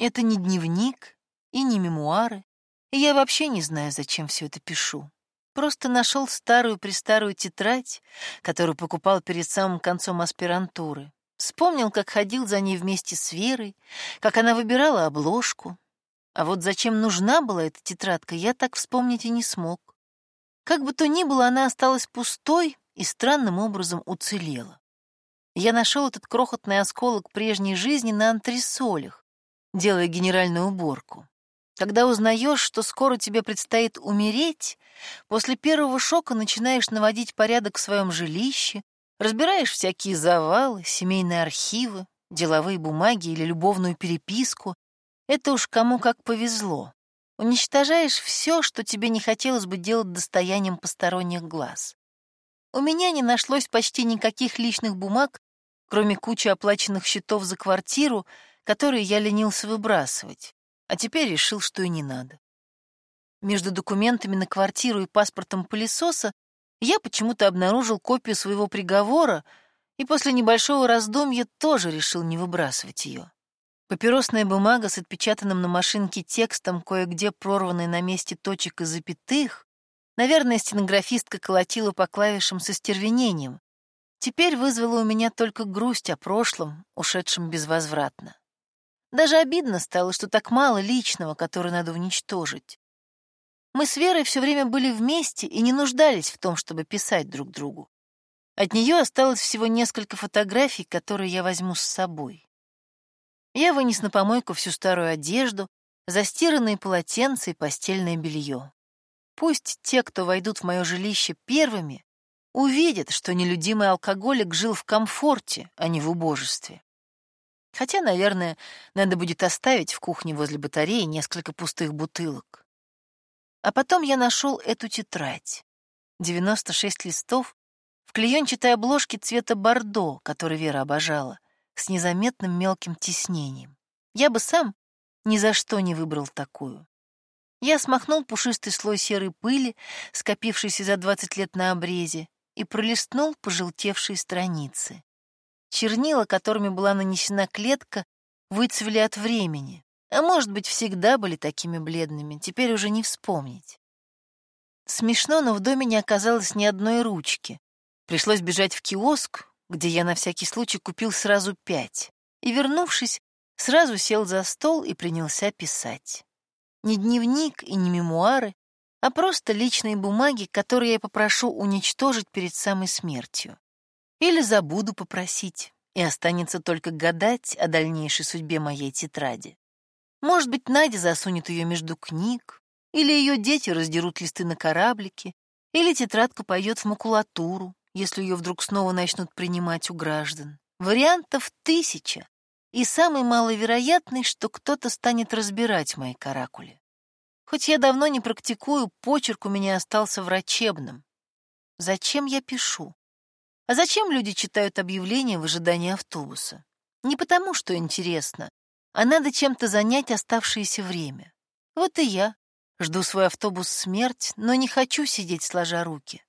Это не дневник и не мемуары, и я вообще не знаю, зачем все это пишу. Просто нашел старую-престарую тетрадь, которую покупал перед самым концом аспирантуры. Вспомнил, как ходил за ней вместе с Верой, как она выбирала обложку. А вот зачем нужна была эта тетрадка, я так вспомнить и не смог. Как бы то ни было, она осталась пустой и странным образом уцелела. Я нашел этот крохотный осколок прежней жизни на антресолях, делая генеральную уборку. Когда узнаешь, что скоро тебе предстоит умереть, после первого шока начинаешь наводить порядок в своем жилище, разбираешь всякие завалы, семейные архивы, деловые бумаги или любовную переписку. Это уж кому как повезло. Уничтожаешь все, что тебе не хотелось бы делать достоянием посторонних глаз. У меня не нашлось почти никаких личных бумаг, кроме кучи оплаченных счетов за квартиру, которые я ленился выбрасывать а теперь решил, что и не надо. Между документами на квартиру и паспортом пылесоса я почему-то обнаружил копию своего приговора и после небольшого раздумья тоже решил не выбрасывать ее. Папиросная бумага с отпечатанным на машинке текстом, кое-где прорванной на месте точек и запятых, наверное, стенографистка колотила по клавишам со стервенением, теперь вызвала у меня только грусть о прошлом, ушедшем безвозвратно. Даже обидно стало, что так мало личного, которое надо уничтожить. Мы с Верой все время были вместе и не нуждались в том, чтобы писать друг другу. От нее осталось всего несколько фотографий, которые я возьму с собой. Я вынес на помойку всю старую одежду, застиранные полотенца и постельное белье. Пусть те, кто войдут в мое жилище первыми, увидят, что нелюдимый алкоголик жил в комфорте, а не в убожестве. Хотя, наверное, надо будет оставить в кухне возле батареи несколько пустых бутылок. А потом я нашел эту тетрадь. 96 листов в клеенчатой обложке цвета бордо, который Вера обожала, с незаметным мелким тиснением. Я бы сам ни за что не выбрал такую. Я смахнул пушистый слой серой пыли, скопившийся за 20 лет на обрезе, и пролистнул пожелтевшие страницы. Чернила, которыми была нанесена клетка, выцвели от времени, а может быть, всегда были такими бледными, теперь уже не вспомнить. Смешно, но в доме не оказалось ни одной ручки. Пришлось бежать в киоск, где я на всякий случай купил сразу пять, и, вернувшись, сразу сел за стол и принялся писать. Не дневник и не мемуары, а просто личные бумаги, которые я попрошу уничтожить перед самой смертью. Или забуду попросить, и останется только гадать о дальнейшей судьбе моей тетради. Может быть, Надя засунет ее между книг, или ее дети раздерут листы на кораблике, или тетрадка пойдет в макулатуру, если ее вдруг снова начнут принимать у граждан. Вариантов тысяча, и самый маловероятный, что кто-то станет разбирать мои каракули. Хоть я давно не практикую, почерк у меня остался врачебным. Зачем я пишу? А зачем люди читают объявления в ожидании автобуса? Не потому, что интересно, а надо чем-то занять оставшееся время. Вот и я. Жду свой автобус смерть, но не хочу сидеть сложа руки.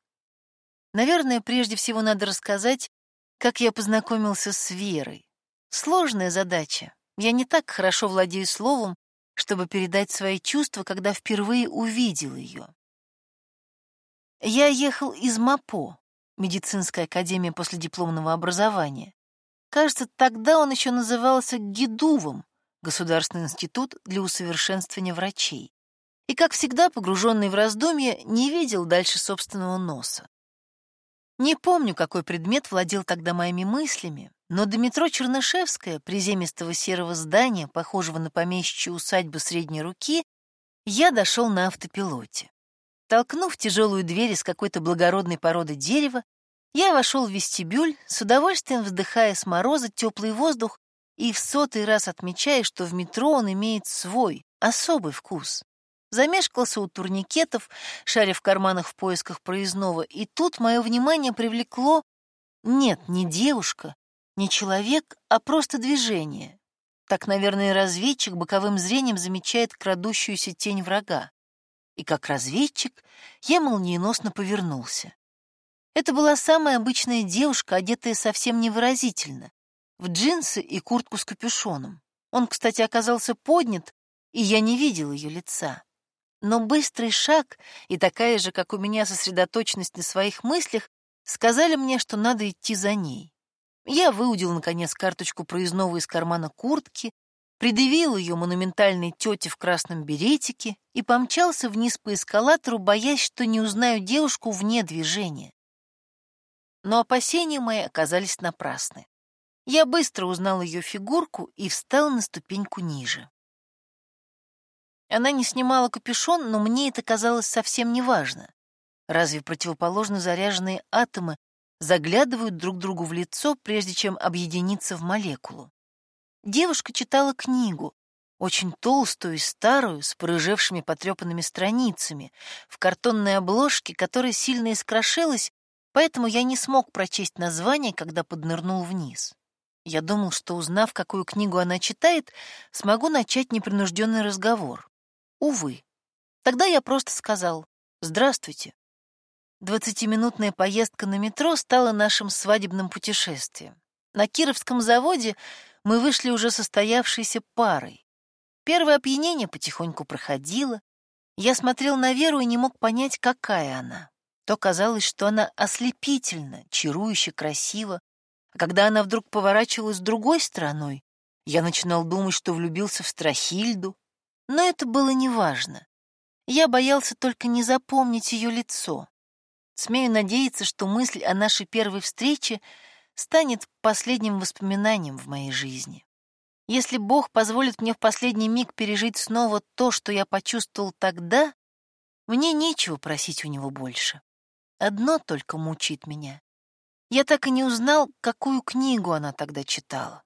Наверное, прежде всего надо рассказать, как я познакомился с Верой. Сложная задача. Я не так хорошо владею словом, чтобы передать свои чувства, когда впервые увидел ее. Я ехал из Мапо, медицинская академия после дипломного образования. Кажется, тогда он еще назывался ГИДУВом, Государственный институт для усовершенствования врачей. И, как всегда, погруженный в раздумья, не видел дальше собственного носа. Не помню, какой предмет владел тогда моими мыслями, но до метро Чернышевская, приземистого серого здания, похожего на помещичью усадьбу средней руки, я дошел на автопилоте. Толкнув тяжелую дверь из какой-то благородной породы дерева, я вошел в вестибюль, с удовольствием вздыхая с мороза теплый воздух и в сотый раз отмечая, что в метро он имеет свой, особый вкус. Замешкался у турникетов, шаря в карманах в поисках проездного, и тут мое внимание привлекло... Нет, не девушка, не человек, а просто движение. Так, наверное, разведчик боковым зрением замечает крадущуюся тень врага и как разведчик я молниеносно повернулся. Это была самая обычная девушка, одетая совсем невыразительно, в джинсы и куртку с капюшоном. Он, кстати, оказался поднят, и я не видел ее лица. Но быстрый шаг и такая же, как у меня, сосредоточенность на своих мыслях сказали мне, что надо идти за ней. Я выудил, наконец, карточку проездного из кармана куртки, предъявил ее монументальной тете в красном беретике и помчался вниз по эскалатору, боясь, что не узнаю девушку вне движения. Но опасения мои оказались напрасны. Я быстро узнал ее фигурку и встал на ступеньку ниже. Она не снимала капюшон, но мне это казалось совсем неважно. Разве противоположно заряженные атомы заглядывают друг другу в лицо, прежде чем объединиться в молекулу? Девушка читала книгу, очень толстую и старую, с порыжевшими потрепанными страницами, в картонной обложке, которая сильно искрошилась, поэтому я не смог прочесть название, когда поднырнул вниз. Я думал, что, узнав, какую книгу она читает, смогу начать непринужденный разговор. Увы. Тогда я просто сказал «Здравствуйте». Двадцатиминутная поездка на метро стала нашим свадебным путешествием. На Кировском заводе мы вышли уже состоявшейся парой. Первое опьянение потихоньку проходило. Я смотрел на Веру и не мог понять, какая она. То казалось, что она ослепительна, чарующе красива, а когда она вдруг поворачивалась другой стороной, я начинал думать, что влюбился в Страхильду. Но это было неважно. Я боялся только не запомнить ее лицо. Смею надеяться, что мысль о нашей первой встрече — станет последним воспоминанием в моей жизни. Если Бог позволит мне в последний миг пережить снова то, что я почувствовал тогда, мне нечего просить у него больше. Одно только мучит меня. Я так и не узнал, какую книгу она тогда читала.